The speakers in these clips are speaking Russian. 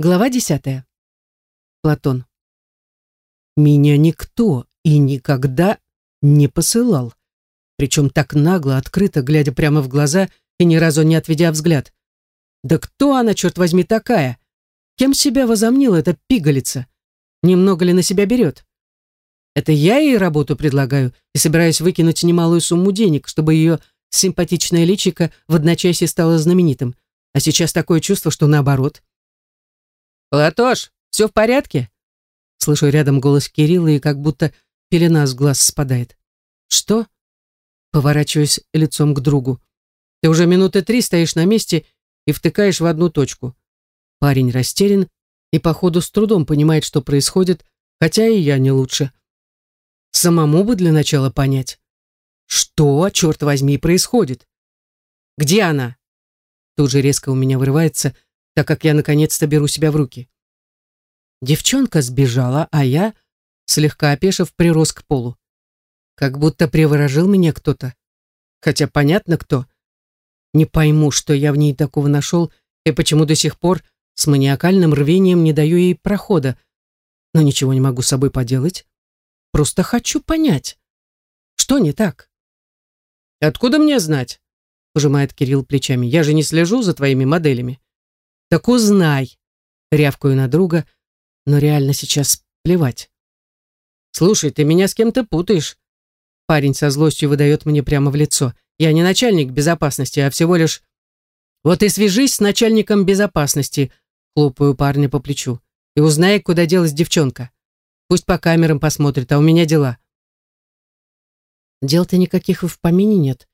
Глава десятая. Платон. Меня никто и никогда не посылал. Причем так нагло, открыто, глядя прямо в глаза и ни разу не отведя взгляд. Да кто она, черт возьми, такая? Кем себя возомнила эта пигалица? Немного ли на себя берет? Это я ей работу предлагаю и собираюсь выкинуть немалую сумму денег, чтобы ее симпатичное личико в одночасье стало знаменитым. А сейчас такое чувство, что наоборот. «Платош, все в порядке?» Слышу рядом голос Кирилла, и как будто пелена с глаз спадает. «Что?» Поворачиваюсь лицом к другу. «Ты уже минуты три стоишь на месте и втыкаешь в одну точку». Парень растерян и, походу, с трудом понимает, что происходит, хотя и я не лучше. Самому бы для начала понять. Что, черт возьми, происходит? Где она? Тут же резко у меня вырывается – так как я наконец-то беру себя в руки. Девчонка сбежала, а я, слегка опешив, прирос к полу. Как будто приворожил меня кто-то. Хотя понятно кто. Не пойму, что я в ней такого нашел и почему до сих пор с маниакальным рвением не даю ей прохода. Но ничего не могу с собой поделать. Просто хочу понять. Что не так? «Откуда мне знать?» — пожимает Кирилл плечами. «Я же не слежу за твоими моделями». Так узнай, рявкаю на друга, но реально сейчас плевать. Слушай, ты меня с кем-то путаешь. Парень со злостью выдает мне прямо в лицо. Я не начальник безопасности, а всего лишь... Вот и свяжись с начальником безопасности, хлопаю парня по плечу, и узнай, куда делась девчонка. Пусть по камерам посмотрит, а у меня дела. Дел-то никаких в помине нет,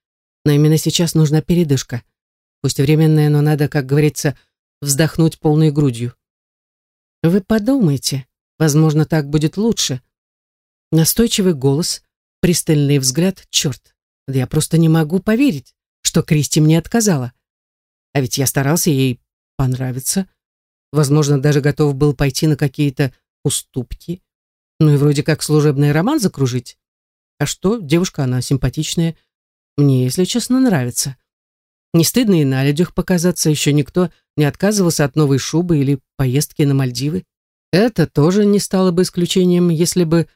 но именно сейчас нужна передышка. Пусть временная, но надо, как говорится, вздохнуть полной грудью. Вы подумайте, возможно, так будет лучше. Настойчивый голос, пристальный взгляд, черт, да я просто не могу поверить, что Кристи мне отказала. А ведь я старался ей понравиться, возможно, даже готов был пойти на какие-то уступки, ну и вроде как служебный роман закружить. А что, девушка она симпатичная, мне, если честно, нравится. Не стыдно и на людях показаться, еще никто не отказывался от новой шубы или поездки на Мальдивы. Это тоже не стало бы исключением, если бы...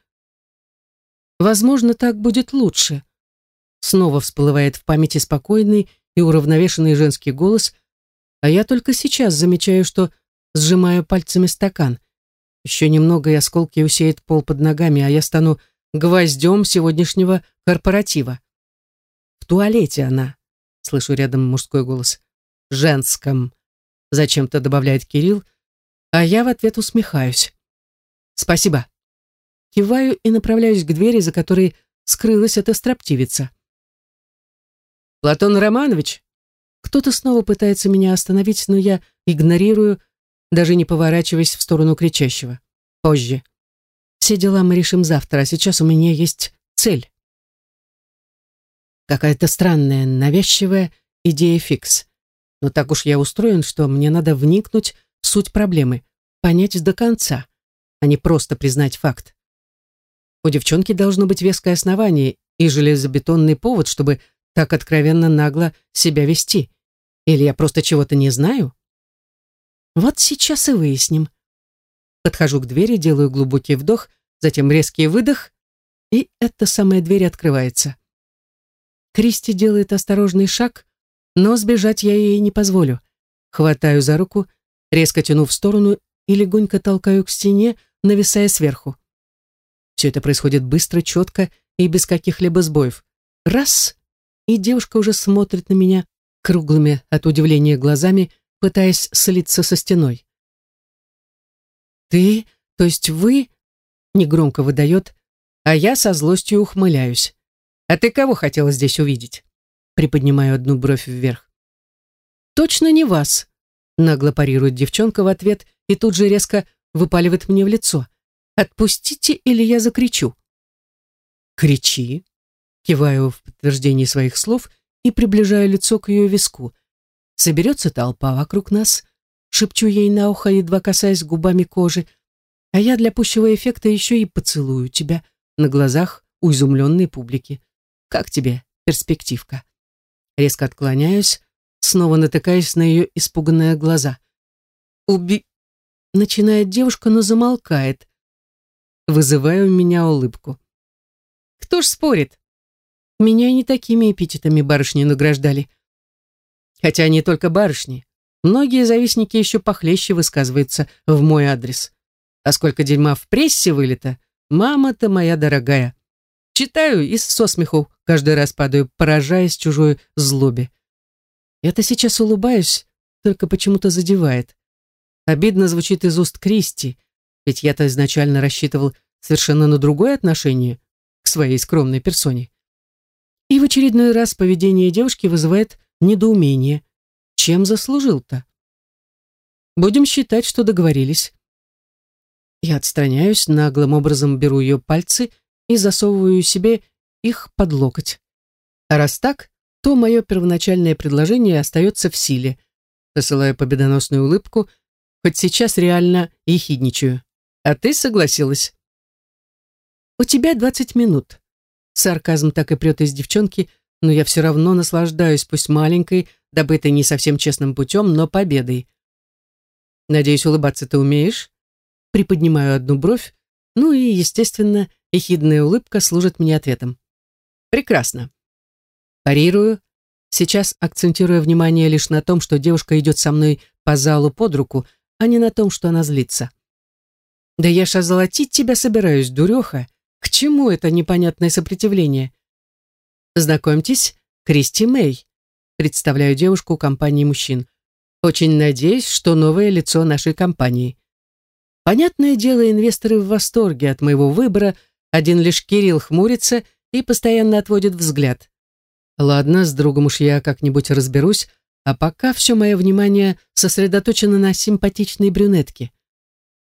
Возможно, так будет лучше. Снова всплывает в памяти спокойный и уравновешенный женский голос, а я только сейчас замечаю, что сжимаю пальцами стакан. Еще немного, и осколки усеет пол под ногами, а я стану гвоздем сегодняшнего корпоратива. В туалете она, слышу рядом мужской голос. Женском зачем-то добавляет Кирилл, а я в ответ усмехаюсь. Спасибо. Киваю и направляюсь к двери, за которой скрылась эта строптивица. Платон Романович, кто-то снова пытается меня остановить, но я игнорирую, даже не поворачиваясь в сторону кричащего. Позже. Все дела мы решим завтра, а сейчас у меня есть цель. Какая-то странная, навязчивая идея фикс. Но так уж я устроен, что мне надо вникнуть в суть проблемы, понять до конца, а не просто признать факт. У девчонки должно быть веское основание и железобетонный повод, чтобы так откровенно нагло себя вести. Или я просто чего-то не знаю? Вот сейчас и выясним. Подхожу к двери, делаю глубокий вдох, затем резкий выдох, и эта самая дверь открывается. Кристи делает осторожный шаг, но сбежать я ей не позволю. Хватаю за руку, резко тяну в сторону и легонько толкаю к стене, нависая сверху. Все это происходит быстро, четко и без каких-либо сбоев. Раз, и девушка уже смотрит на меня круглыми от удивления глазами, пытаясь слиться со стеной. «Ты, то есть вы?» — негромко выдает, а я со злостью ухмыляюсь. «А ты кого хотела здесь увидеть?» Приподнимаю одну бровь вверх. «Точно не вас», — нагло парирует девчонка в ответ и тут же резко выпаливает мне в лицо. «Отпустите, или я закричу». «Кричи», — киваю в подтверждении своих слов и приближаю лицо к ее виску. Соберется толпа вокруг нас, шепчу ей на ухо, едва касаясь губами кожи, а я для пущего эффекта еще и поцелую тебя на глазах у изумленной публики. Как тебе перспективка? Резко отклоняюсь, снова натыкаясь на ее испуганные глаза. «Уби...» начинает девушка, но замолкает, вызывая у меня улыбку. Кто ж спорит? Меня не такими эпитетами барышни награждали. Хотя не только барышни. Многие завистники еще похлеще высказываются в мой адрес. А сколько дерьма в прессе вылито, мама-то моя дорогая. Читаю и со смеху каждый раз падаю, поражаясь чужой злобе. Это сейчас улыбаюсь, только почему-то задевает. Обидно звучит из уст Кристи, ведь я-то изначально рассчитывал совершенно на другое отношение к своей скромной персоне. И в очередной раз поведение девушки вызывает недоумение. Чем заслужил-то? Будем считать, что договорились. Я отстраняюсь, наглым образом беру ее пальцы и засовываю себе их под локоть. А раз так, то мое первоначальное предложение остается в силе. Посылаю победоносную улыбку, хоть сейчас реально ехидничаю. А ты согласилась. У тебя двадцать минут. Сарказм так и прет из девчонки, но я все равно наслаждаюсь, пусть маленькой, добытой не совсем честным путем, но победой. Надеюсь, улыбаться ты умеешь? Приподнимаю одну бровь, ну и, естественно, ехидная улыбка служит мне ответом. Прекрасно. Парирую, сейчас акцентируя внимание лишь на том, что девушка идет со мной по залу под руку, а не на том, что она злится. Да я ж озолотить тебя собираюсь, дуреха. К чему это непонятное сопротивление? Знакомьтесь, Кристи Мэй. Представляю девушку компании мужчин. Очень надеюсь, что новое лицо нашей компании. Понятное дело, инвесторы в восторге от моего выбора, один лишь Кирилл хмурится и постоянно отводит взгляд. Ладно, с другом уж я как-нибудь разберусь, а пока все мое внимание сосредоточено на симпатичной брюнетке.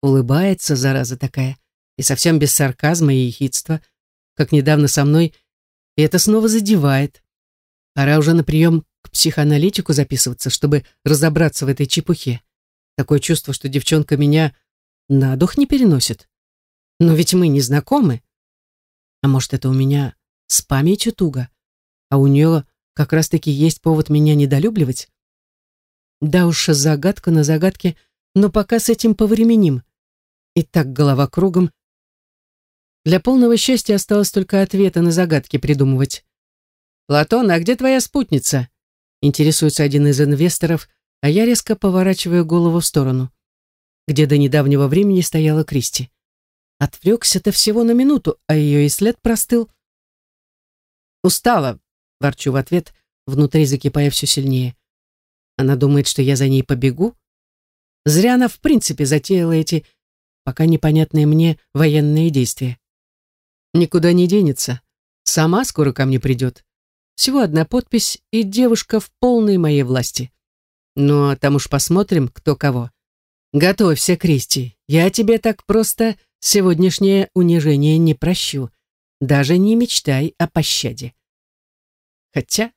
Улыбается, зараза такая, и совсем без сарказма и ехидства, как недавно со мной, и это снова задевает. Пора уже на прием к психоаналитику записываться, чтобы разобраться в этой чепухе. Такое чувство, что девчонка меня на дух не переносит. Но ведь мы не знакомы. А может, это у меня с памятью туго, а у нее как раз-таки есть повод меня недолюбливать? Да уж, загадка на загадке, но пока с этим повременим. И так голова кругом. Для полного счастья осталось только ответы на загадки придумывать. «Платон, а где твоя спутница?» Интересуется один из инвесторов, а я резко поворачиваю голову в сторону где до недавнего времени стояла Кристи. Отвлекся-то всего на минуту, а ее и след простыл. «Устала», — ворчу в ответ, внутри закипая все сильнее. Она думает, что я за ней побегу? Зря она в принципе затеяла эти, пока непонятные мне, военные действия. Никуда не денется. Сама скоро ко мне придет. Всего одна подпись, и девушка в полной моей власти. Ну, а там уж посмотрим, кто кого. Готовься, Кристи. Я тебе так просто сегодняшнее унижение не прощу. Даже не мечтай о пощаде. Хотя